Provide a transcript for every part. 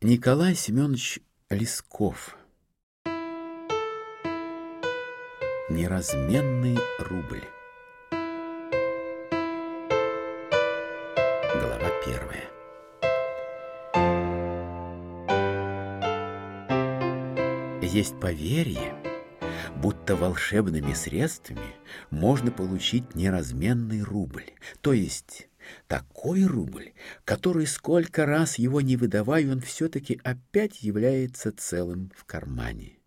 Николай Семенович Лесков. Неразменный рубль. Глава первая. Есть поверье, будто волшебными средствами можно получить неразменный рубль, то есть такой рубль, который сколько раз его не выдавая, он все-таки опять является целым в кармане.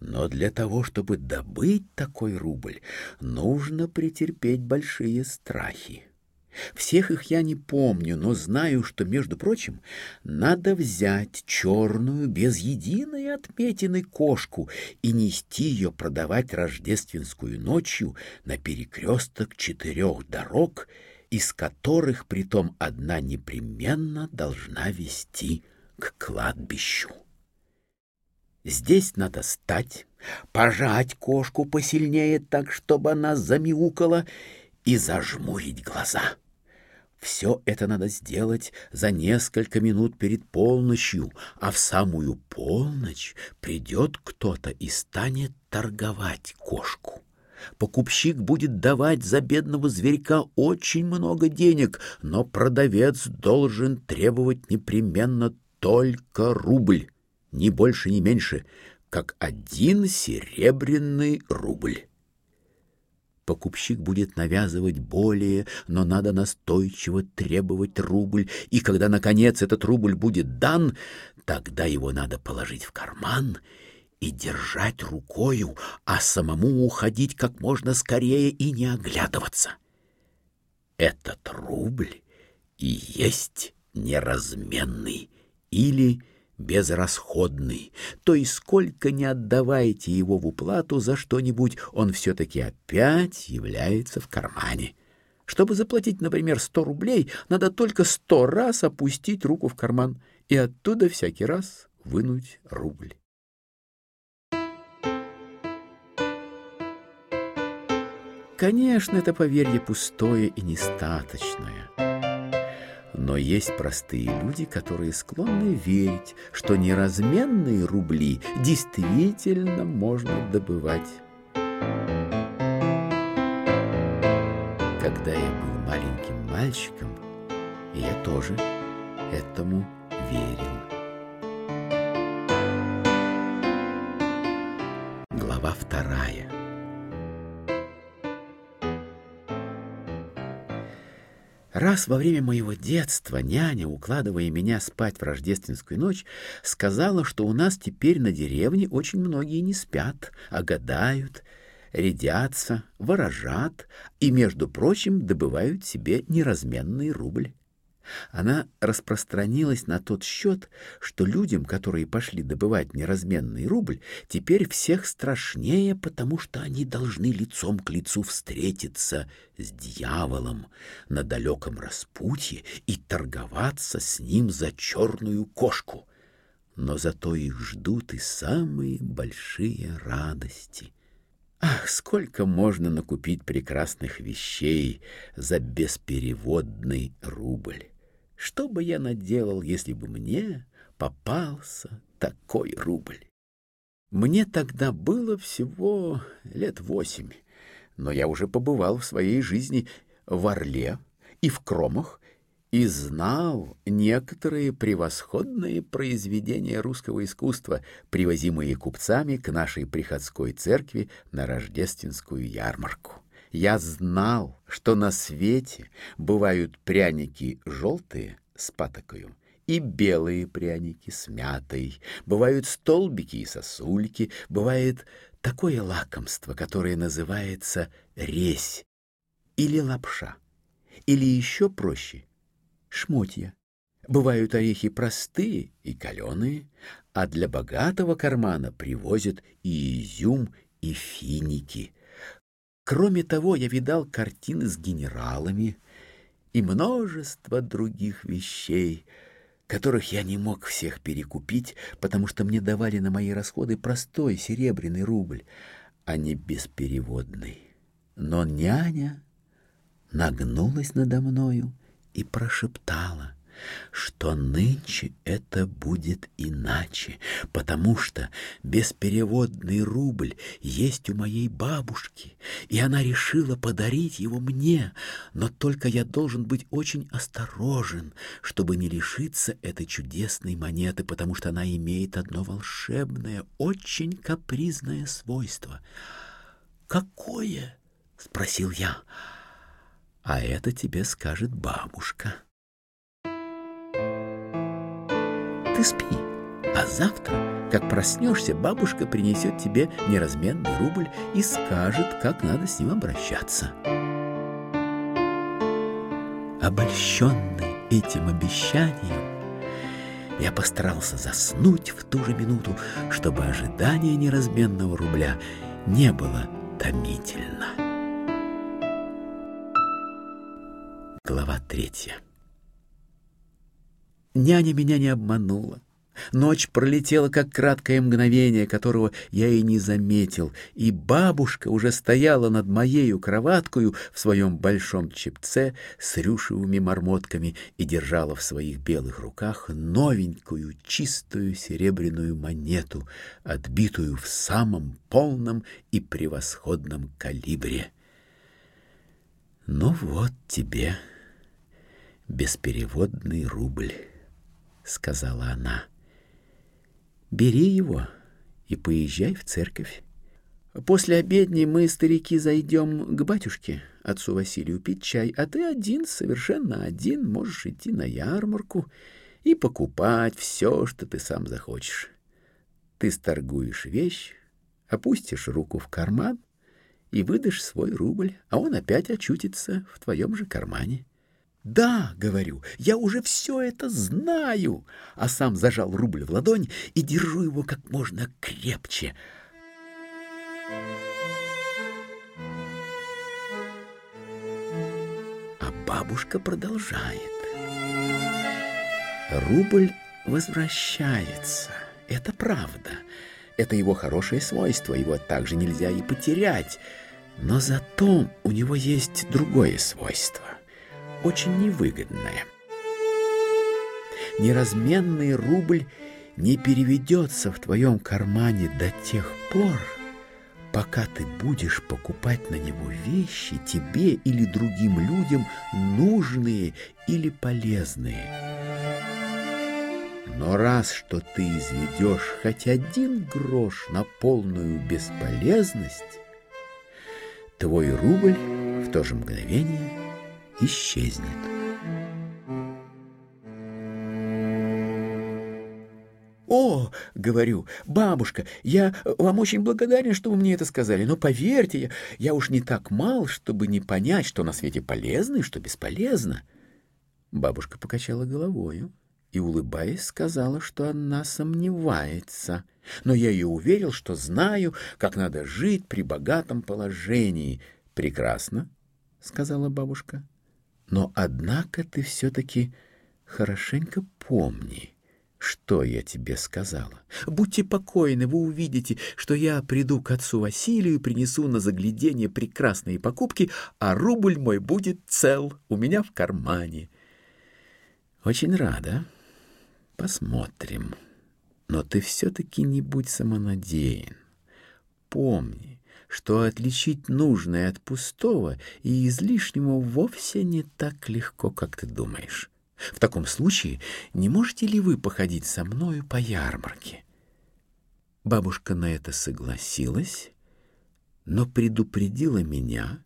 Но для того, чтобы добыть такой рубль, нужно претерпеть большие страхи. Всех их я не помню, но знаю, что, между прочим, надо взять черную, без единой отметины кошку и нести ее продавать рождественскую ночью на перекресток четырех дорог — из которых притом одна непременно должна вести к кладбищу. Здесь надо стать, пожать кошку посильнее так, чтобы она замяукала, и зажмурить глаза. Все это надо сделать за несколько минут перед полночью, а в самую полночь придет кто-то и станет торговать кошку. Покупщик будет давать за бедного зверька очень много денег, но продавец должен требовать непременно только рубль, ни больше, ни меньше, как один серебряный рубль. Покупщик будет навязывать более, но надо настойчиво требовать рубль, и когда, наконец, этот рубль будет дан, тогда его надо положить в карман — и держать рукою, а самому уходить как можно скорее и не оглядываться. Этот рубль и есть неразменный или безрасходный, то есть сколько не отдавайте его в уплату за что-нибудь, он все-таки опять является в кармане. Чтобы заплатить, например, сто рублей, надо только сто раз опустить руку в карман и оттуда всякий раз вынуть рубль. Конечно, это поверье пустое и нестаточное. Но есть простые люди, которые склонны верить, что неразменные рубли действительно можно добывать. Когда я был маленьким мальчиком, я тоже этому верил. Глава вторая. Раз во время моего детства няня, укладывая меня спать в рождественскую ночь, сказала, что у нас теперь на деревне очень многие не спят, а гадают, рядятся, ворожат и, между прочим, добывают себе неразменный рубль. Она распространилась на тот счет, что людям, которые пошли добывать неразменный рубль, теперь всех страшнее, потому что они должны лицом к лицу встретиться с дьяволом на далеком распутье и торговаться с ним за черную кошку. Но зато их ждут и самые большие радости. Ах, сколько можно накупить прекрасных вещей за беспереводный рубль! Что бы я наделал, если бы мне попался такой рубль? Мне тогда было всего лет восемь, но я уже побывал в своей жизни в Орле и в Кромах и знал некоторые превосходные произведения русского искусства, привозимые купцами к нашей приходской церкви на рождественскую ярмарку. Я знал, что на свете бывают пряники желтые с патокою и белые пряники с мятой, бывают столбики и сосульки, бывает такое лакомство, которое называется резь или лапша, или еще проще — шмотья. Бывают орехи простые и каленые, а для богатого кармана привозят и изюм, и финики, Кроме того, я видал картины с генералами и множество других вещей, которых я не мог всех перекупить, потому что мне давали на мои расходы простой серебряный рубль, а не беспереводный. Но няня нагнулась надо мною и прошептала, что нынче это будет иначе, потому что беспереводный рубль есть у моей бабушки, и она решила подарить его мне, но только я должен быть очень осторожен, чтобы не лишиться этой чудесной монеты, потому что она имеет одно волшебное, очень капризное свойство. «Какое?» — спросил я. «А это тебе скажет бабушка». Ты спи. А завтра, как проснешься, бабушка принесет тебе неразменный рубль и скажет, как надо с ним обращаться. Обольщенный этим обещанием, я постарался заснуть в ту же минуту, чтобы ожидание неразменного рубля не было томительно. Глава третья. Няня меня не обманула. Ночь пролетела, как краткое мгновение, которого я и не заметил, и бабушка уже стояла над моею кроваткою в своем большом чепце с рюшевыми мормотками и держала в своих белых руках новенькую чистую серебряную монету, отбитую в самом полном и превосходном калибре. «Ну вот тебе беспереводный рубль» сказала она. Бери его и поезжай в церковь. После обедни мы, старики, зайдем к батюшке, отцу Василию, пить чай, а ты один, совершенно один, можешь идти на ярмарку и покупать все, что ты сам захочешь. Ты сторгуешь вещь, опустишь руку в карман и выдашь свой рубль, а он опять очутится в твоем же кармане. «Да, — говорю, — я уже все это знаю!» А сам зажал рубль в ладонь и держу его как можно крепче. А бабушка продолжает. Рубль возвращается. Это правда. Это его хорошее свойство, его также нельзя и потерять. Но зато у него есть другое свойство — очень невыгодное. Неразменный рубль не переведется в твоем кармане до тех пор, пока ты будешь покупать на него вещи тебе или другим людям нужные или полезные. Но раз что ты изведешь хоть один грош на полную бесполезность, твой рубль в то же мгновение исчезнет. «О, — говорю, — бабушка, я вам очень благодарен, что вы мне это сказали, но поверьте, я, я уж не так мал, чтобы не понять, что на свете полезно и что бесполезно». Бабушка покачала головою и, улыбаясь, сказала, что она сомневается. Но я ее уверил, что знаю, как надо жить при богатом положении. «Прекрасно», — сказала бабушка. Но однако ты все-таки хорошенько помни, что я тебе сказала. Будьте покойны, вы увидите, что я приду к отцу Василию и принесу на заглядение прекрасные покупки, а рубль мой будет цел у меня в кармане. Очень рада. Посмотрим. Но ты все-таки не будь самонадеян. Помни, что отличить нужное от пустого и излишнего вовсе не так легко, как ты думаешь. В таком случае не можете ли вы походить со мною по ярмарке? Бабушка на это согласилась, но предупредила меня,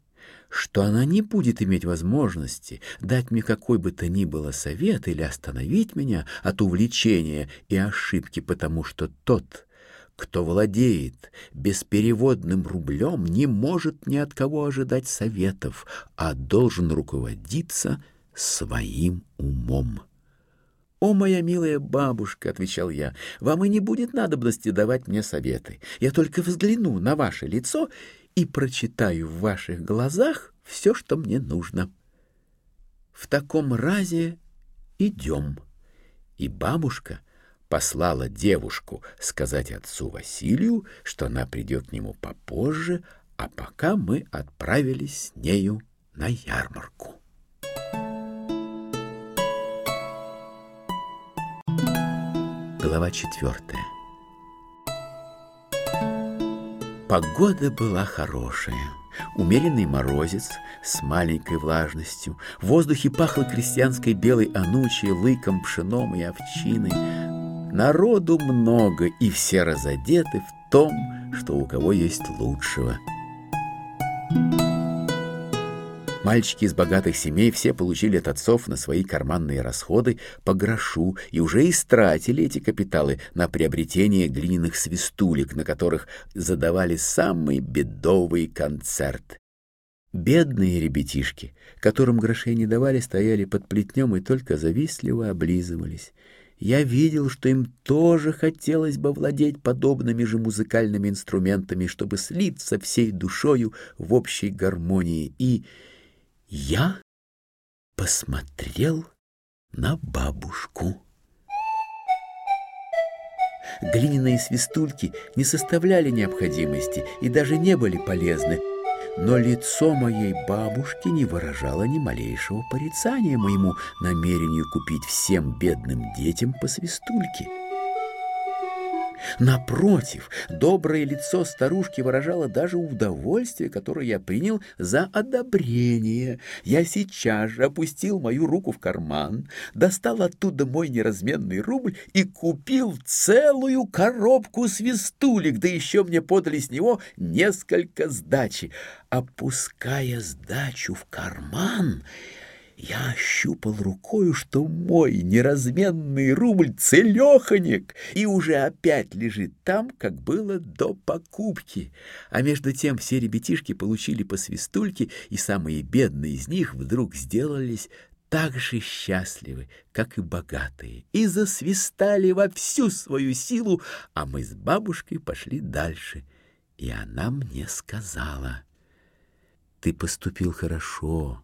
что она не будет иметь возможности дать мне какой бы то ни было совет или остановить меня от увлечения и ошибки, потому что тот, кто владеет беспереводным рублем, не может ни от кого ожидать советов, а должен руководиться своим умом. «О, моя милая бабушка», — отвечал я, — «вам и не будет надобности давать мне советы. Я только взгляну на ваше лицо и прочитаю в ваших глазах все, что мне нужно». «В таком разе идем». И бабушка — послала девушку сказать отцу Василию, что она придет к нему попозже, а пока мы отправились с нею на ярмарку. Глава четвертая. Погода была хорошая. Умеренный морозец с маленькой влажностью. В воздухе пахло крестьянской белой анучей, лыком, пшеном и овчиной. Народу много, и все разодеты в том, что у кого есть лучшего. Мальчики из богатых семей все получили от отцов на свои карманные расходы по грошу и уже истратили эти капиталы на приобретение глиняных свистулек, на которых задавали самый бедовый концерт. Бедные ребятишки, которым грошей не давали, стояли под плетнем и только завистливо облизывались. Я видел, что им тоже хотелось бы владеть подобными же музыкальными инструментами, чтобы слиться всей душою в общей гармонии и я посмотрел на бабушку. Глиняные свистульки не составляли необходимости и даже не были полезны, но лицо моей бабушки не выражало ни малейшего порицания моему намерению купить всем бедным детям по свистульке. Напротив, доброе лицо старушки выражало даже удовольствие, которое я принял за одобрение. Я сейчас же опустил мою руку в карман, достал оттуда мой неразменный рубль и купил целую коробку свистулек, да еще мне подали с него несколько сдачи. Опуская сдачу в карман, я ощупал рукою, что мой неразменный рубль целеханек и уже опять лежит там, как было до покупки. А между тем все ребятишки получили по свистульке, и самые бедные из них вдруг сделались так же счастливы, как и богатые, и засвистали во всю свою силу, а мы с бабушкой пошли дальше. И она мне сказала, «Ты поступил хорошо»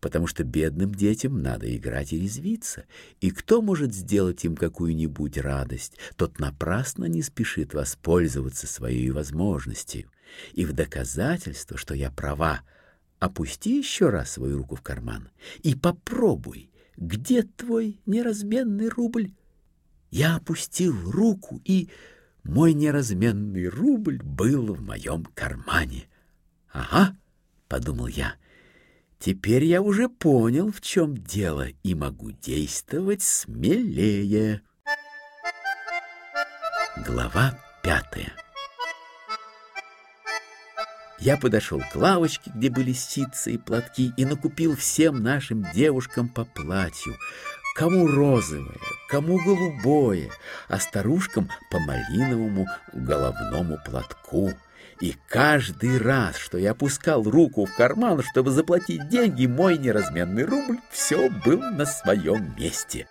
потому что бедным детям надо играть и резвиться, и кто может сделать им какую-нибудь радость, тот напрасно не спешит воспользоваться своей возможностью. И в доказательство, что я права, опусти еще раз свою руку в карман и попробуй, где твой неразменный рубль. Я опустил руку, и мой неразменный рубль был в моем кармане. «Ага», — подумал я, — Теперь я уже понял, в чем дело, и могу действовать смелее. Глава пятая Я подошел к лавочке, где были ситцы и платки, и накупил всем нашим девушкам по платью. Кому розовое, кому голубое, а старушкам по малиновому головному платку — и каждый раз, что я опускал руку в карман, чтобы заплатить деньги, мой неразменный рубль все был на своем месте.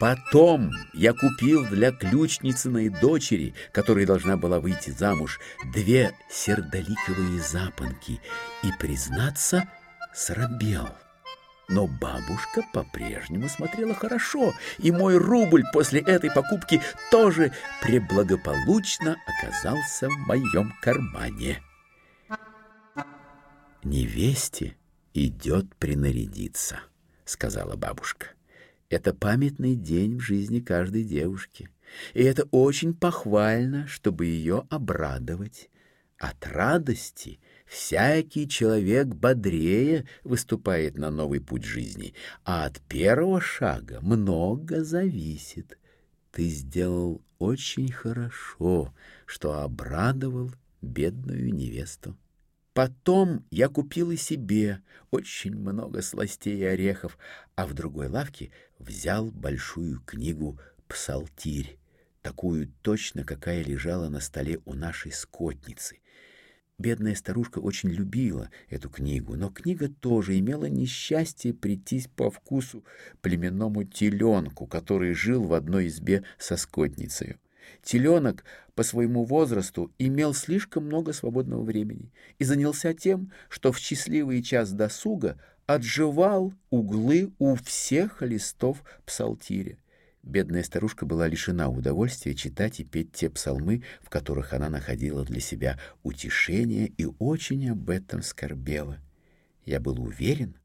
Потом я купил для ключницыной дочери, которая должна была выйти замуж, две сердоликовые запонки и, признаться, срабел. Но бабушка по-прежнему смотрела хорошо, и мой рубль после этой покупки тоже преблагополучно оказался в моем кармане. «Невесте идет принарядиться», — сказала бабушка. «Это памятный день в жизни каждой девушки, и это очень похвально, чтобы ее обрадовать. От радости — Всякий человек бодрее выступает на новый путь жизни, а от первого шага много зависит. Ты сделал очень хорошо, что обрадовал бедную невесту. Потом я купил и себе очень много сластей и орехов, а в другой лавке взял большую книгу «Псалтирь», такую точно, какая лежала на столе у нашей скотницы. Бедная старушка очень любила эту книгу, но книга тоже имела несчастье прийтись по вкусу племенному теленку, который жил в одной избе со скотницей. Теленок по своему возрасту имел слишком много свободного времени и занялся тем, что в счастливый час досуга отживал углы у всех листов псалтиря. Бедная старушка была лишена удовольствия читать и петь те псалмы, в которых она находила для себя утешение и очень об этом скорбела. Я был уверен,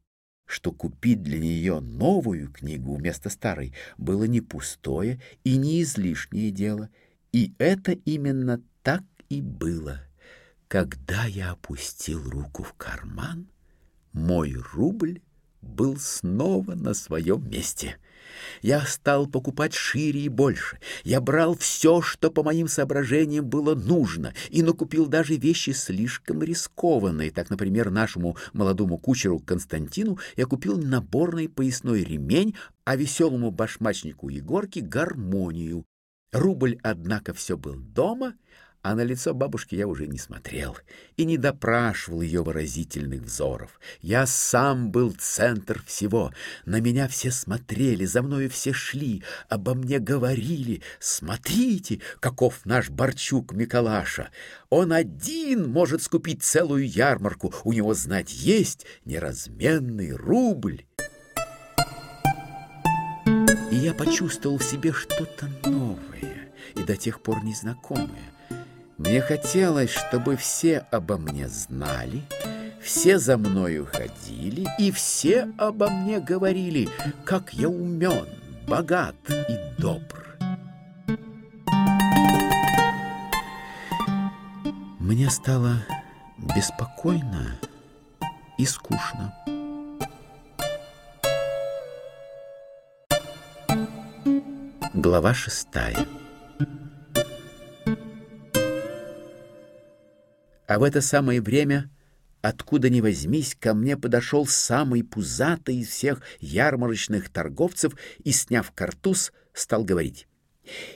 что купить для нее новую книгу вместо старой было не пустое и не излишнее дело, и это именно так и было. Когда я опустил руку в карман, мой рубль был снова на своем месте. Я стал покупать шире и больше. Я брал все, что по моим соображениям было нужно, и накупил даже вещи слишком рискованные. Так, например, нашему молодому кучеру Константину я купил наборный поясной ремень, а веселому башмачнику Егорке — гармонию. Рубль, однако, все был дома, а на лицо бабушки я уже не смотрел и не допрашивал ее выразительных взоров. Я сам был центр всего. На меня все смотрели, за мною все шли, обо мне говорили. Смотрите, каков наш Борчук Миколаша. Он один может скупить целую ярмарку. У него, знать, есть неразменный рубль. И я почувствовал в себе что-то новое и до тех пор незнакомое. Мне хотелось, чтобы все обо мне знали, все за мною ходили, и все обо мне говорили, как я умен, богат и добр. Мне стало беспокойно и скучно. Глава шестая А в это самое время, откуда ни возьмись, ко мне подошел самый пузатый из всех ярмарочных торговцев и, сняв картуз, стал говорить.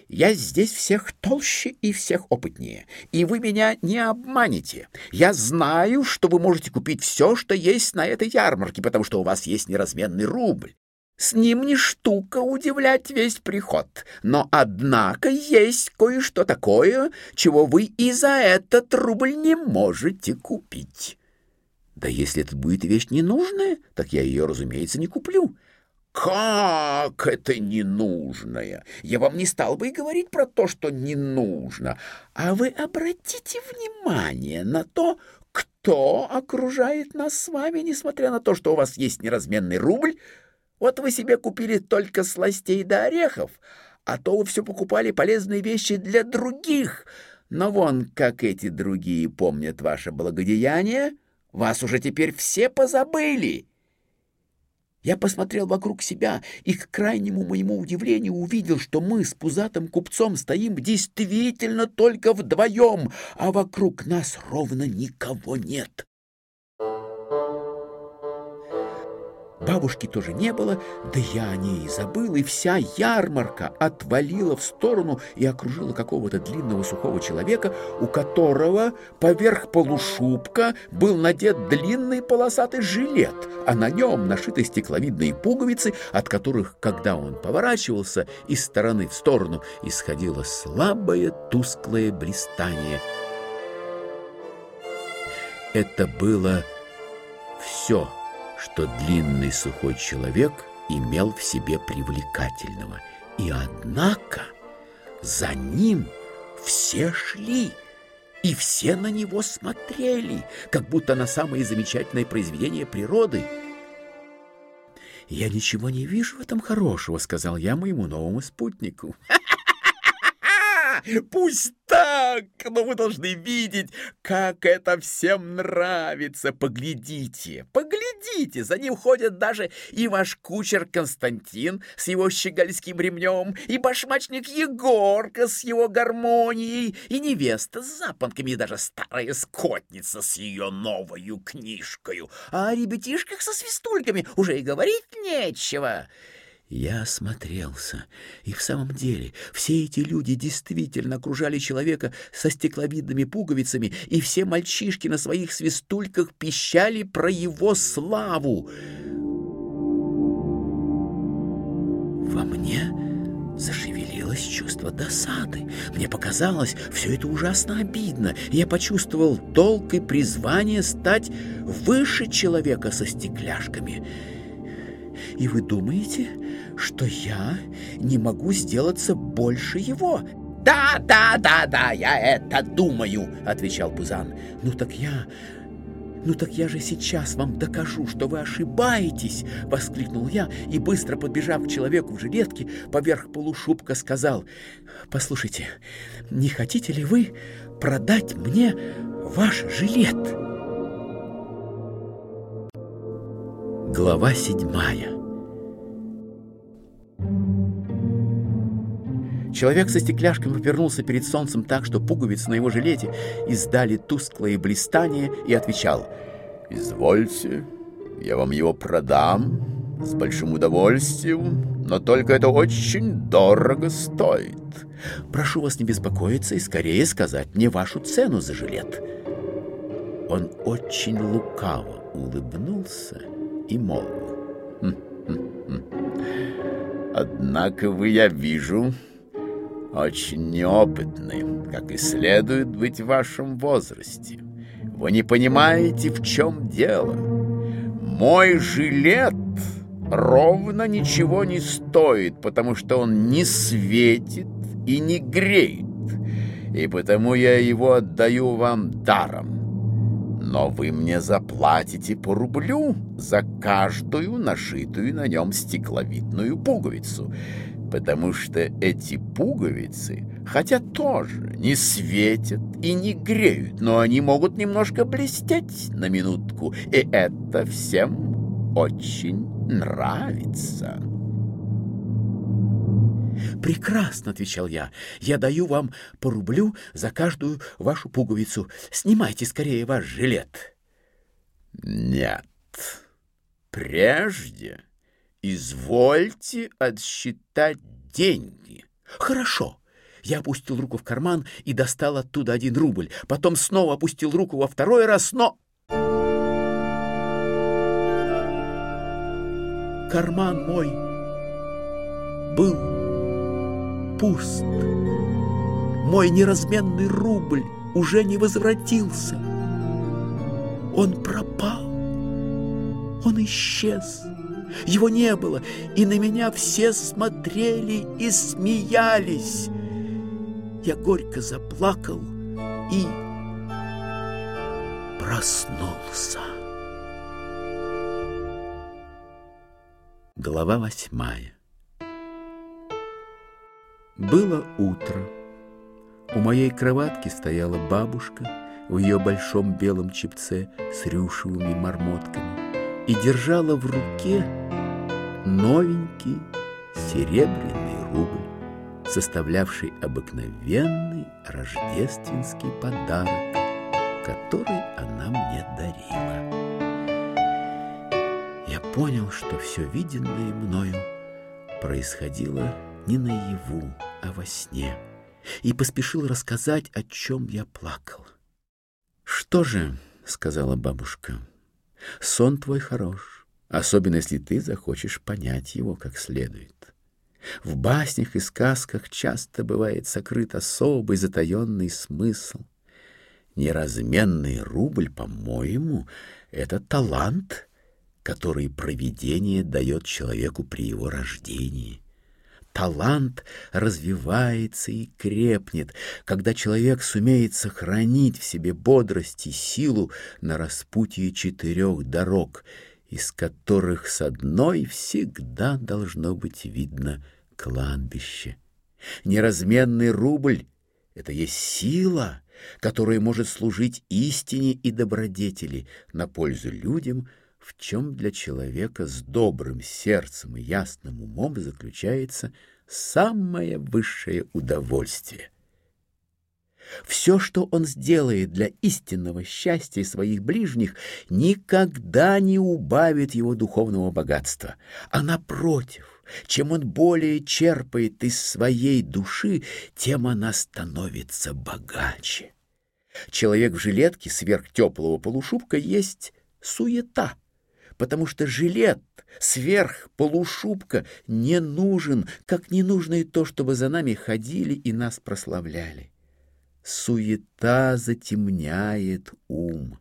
«Я здесь всех толще и всех опытнее, и вы меня не обманете. Я знаю, что вы можете купить все, что есть на этой ярмарке, потому что у вас есть неразменный рубль. С ним не штука удивлять весь приход, но, однако, есть кое-что такое, чего вы и за этот рубль не можете купить. Да если это будет вещь ненужная, так я ее, разумеется, не куплю. Как это ненужная? Я вам не стал бы и говорить про то, что не нужно. А вы обратите внимание на то, кто окружает нас с вами, несмотря на то, что у вас есть неразменный рубль, вот вы себе купили только сластей до орехов, а то вы все покупали полезные вещи для других. Но вон, как эти другие помнят ваше благодеяние, вас уже теперь все позабыли. Я посмотрел вокруг себя и, к крайнему моему удивлению, увидел, что мы с пузатым купцом стоим действительно только вдвоем, а вокруг нас ровно никого нет. Бабушки тоже не было, да я о ней забыл, и вся ярмарка отвалила в сторону и окружила какого-то длинного сухого человека, у которого поверх полушубка был надет длинный полосатый жилет, а на нем нашиты стекловидные пуговицы, от которых, когда он поворачивался из стороны в сторону, исходило слабое тусклое блистание. Это было все — что длинный сухой человек имел в себе привлекательного. И однако за ним все шли, и все на него смотрели, как будто на самые замечательные произведения природы. «Я ничего не вижу в этом хорошего», — сказал я моему новому спутнику. Пусть так, но вы должны видеть, как это всем нравится. Поглядите, поглядите, за ним ходят даже и ваш кучер Константин с его щегольским ремнем, и башмачник Егорка с его гармонией, и невеста с запонками, и даже старая скотница с ее новою книжкою. А о ребятишках со свистульками уже и говорить нечего. Я осмотрелся, и в самом деле все эти люди действительно окружали человека со стекловидными пуговицами, и все мальчишки на своих свистульках пищали про его славу. Во мне зашевелилось чувство досады. Мне показалось, все это ужасно обидно. Я почувствовал долг и призвание стать выше человека со стекляшками — и вы думаете, что я не могу сделаться больше его?» «Да, да, да, да, я это думаю», — отвечал Пузан. «Ну так я... «Ну так я же сейчас вам докажу, что вы ошибаетесь!» — воскликнул я и, быстро подбежав к человеку в жилетке, поверх полушубка сказал, «Послушайте, не хотите ли вы продать мне ваш жилет?» Глава седьмая Человек со стекляшками повернулся перед солнцем так, что пуговицы на его жилете издали тусклое блистание и отвечал «Извольте, я вам его продам с большим удовольствием, но только это очень дорого стоит. Прошу вас не беспокоиться и скорее сказать мне вашу цену за жилет». Он очень лукаво улыбнулся и молвил. «Хм, хм, хм. «Однако вы, я вижу, очень неопытны, как и следует быть в вашем возрасте. Вы не понимаете, в чем дело. Мой жилет ровно ничего не стоит, потому что он не светит и не греет, и потому я его отдаю вам даром. Но вы мне заплатите по рублю за каждую нашитую на нем стекловидную пуговицу, потому что эти пуговицы, хотя тоже не светят и не греют, но они могут немножко блестеть на минутку, и это всем очень нравится. «Прекрасно», — отвечал я. «Я даю вам по рублю за каждую вашу пуговицу. Снимайте скорее ваш жилет». «Нет, прежде «Извольте отсчитать деньги». «Хорошо». Я опустил руку в карман и достал оттуда один рубль. Потом снова опустил руку во второй раз, но... Карман мой был пуст. Мой неразменный рубль уже не возвратился. Он пропал. Он исчез. Его не было, и на меня все смотрели и смеялись. Я горько заплакал и проснулся. Глава восьмая Было утро. У моей кроватки стояла бабушка в ее большом белом чепце с рюшевыми мармотками и держала в руке новенький серебряный рубль, составлявший обыкновенный рождественский подарок, который она мне дарила. Я понял, что все виденное мною происходило не наяву, а во сне, и поспешил рассказать, о чем я плакал. «Что же?» — сказала бабушка — Сон твой хорош, особенно если ты захочешь понять его как следует. В баснях и сказках часто бывает сокрыт особый затаенный смысл. Неразменный рубль, по-моему, — это талант, который провидение дает человеку при его рождении. Талант развивается и крепнет, когда человек сумеет сохранить в себе бодрость и силу на распутье четырех дорог, из которых с одной всегда должно быть видно кладбище. Неразменный рубль — это есть сила, которая может служить истине и добродетели на пользу людям — в чем для человека с добрым сердцем и ясным умом заключается самое высшее удовольствие. Все, что он сделает для истинного счастья своих ближних, никогда не убавит его духовного богатства, а напротив, чем он более черпает из своей души, тем она становится богаче. Человек в жилетке сверх теплого полушубка есть суета — потому что жилет сверх полушубка не нужен, как не нужно и то, чтобы за нами ходили и нас прославляли. Суета затемняет ум,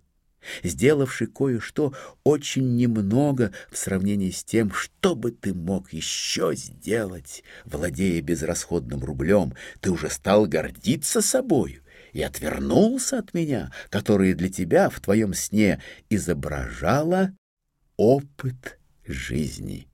сделавший кое-что очень немного в сравнении с тем, что бы ты мог еще сделать, владея безрасходным рублем, ты уже стал гордиться собою и отвернулся от меня, которое для тебя в твоем сне изображало опыт жизни.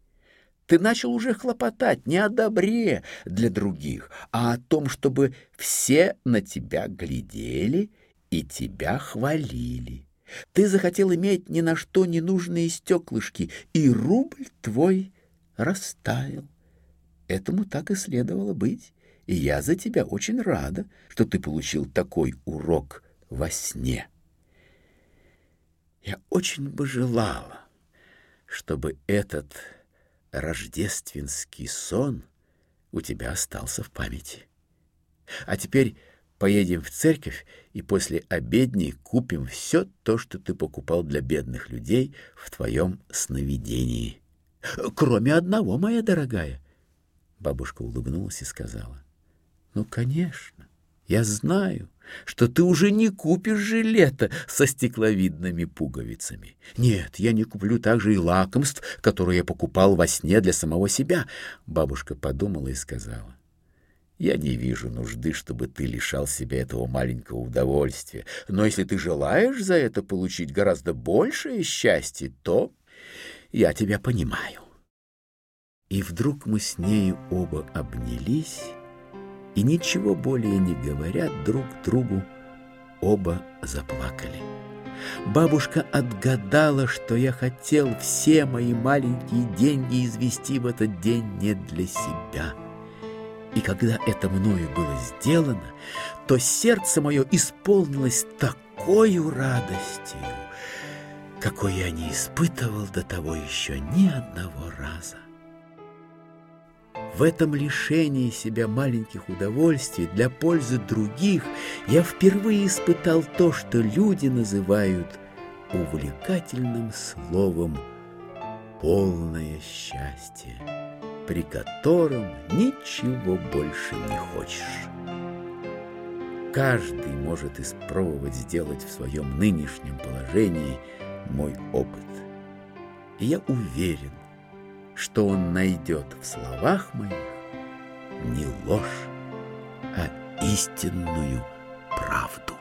Ты начал уже хлопотать не о добре для других, а о том, чтобы все на тебя глядели и тебя хвалили. Ты захотел иметь ни на что не нужные стеклышки, и рубль твой растаял. Этому так и следовало быть, и я за тебя очень рада, что ты получил такой урок во сне. Я очень бы желала, чтобы этот рождественский сон у тебя остался в памяти. А теперь поедем в церковь и после обедни купим все то, что ты покупал для бедных людей в твоем сновидении. Кроме одного, моя дорогая. Бабушка улыбнулась и сказала. Ну, конечно, я знаю, что ты уже не купишь жилета со стекловидными пуговицами. Нет, я не куплю также и лакомств, которые я покупал во сне для самого себя. Бабушка подумала и сказала. Я не вижу нужды, чтобы ты лишал себя этого маленького удовольствия. Но если ты желаешь за это получить гораздо большее счастье, то я тебя понимаю. И вдруг мы с нею оба обнялись, и ничего более не говоря друг другу, оба заплакали. Бабушка отгадала, что я хотел все мои маленькие деньги извести в этот день не для себя. И когда это мною было сделано, то сердце мое исполнилось такой радостью, какой я не испытывал до того еще ни одного раза. В этом лишении себя маленьких удовольствий для пользы других я впервые испытал то, что люди называют увлекательным словом «полное счастье», при котором ничего больше не хочешь. Каждый может испробовать сделать в своем нынешнем положении мой опыт. И я уверен, что он найдет в словах моих не ложь, а истинную правду.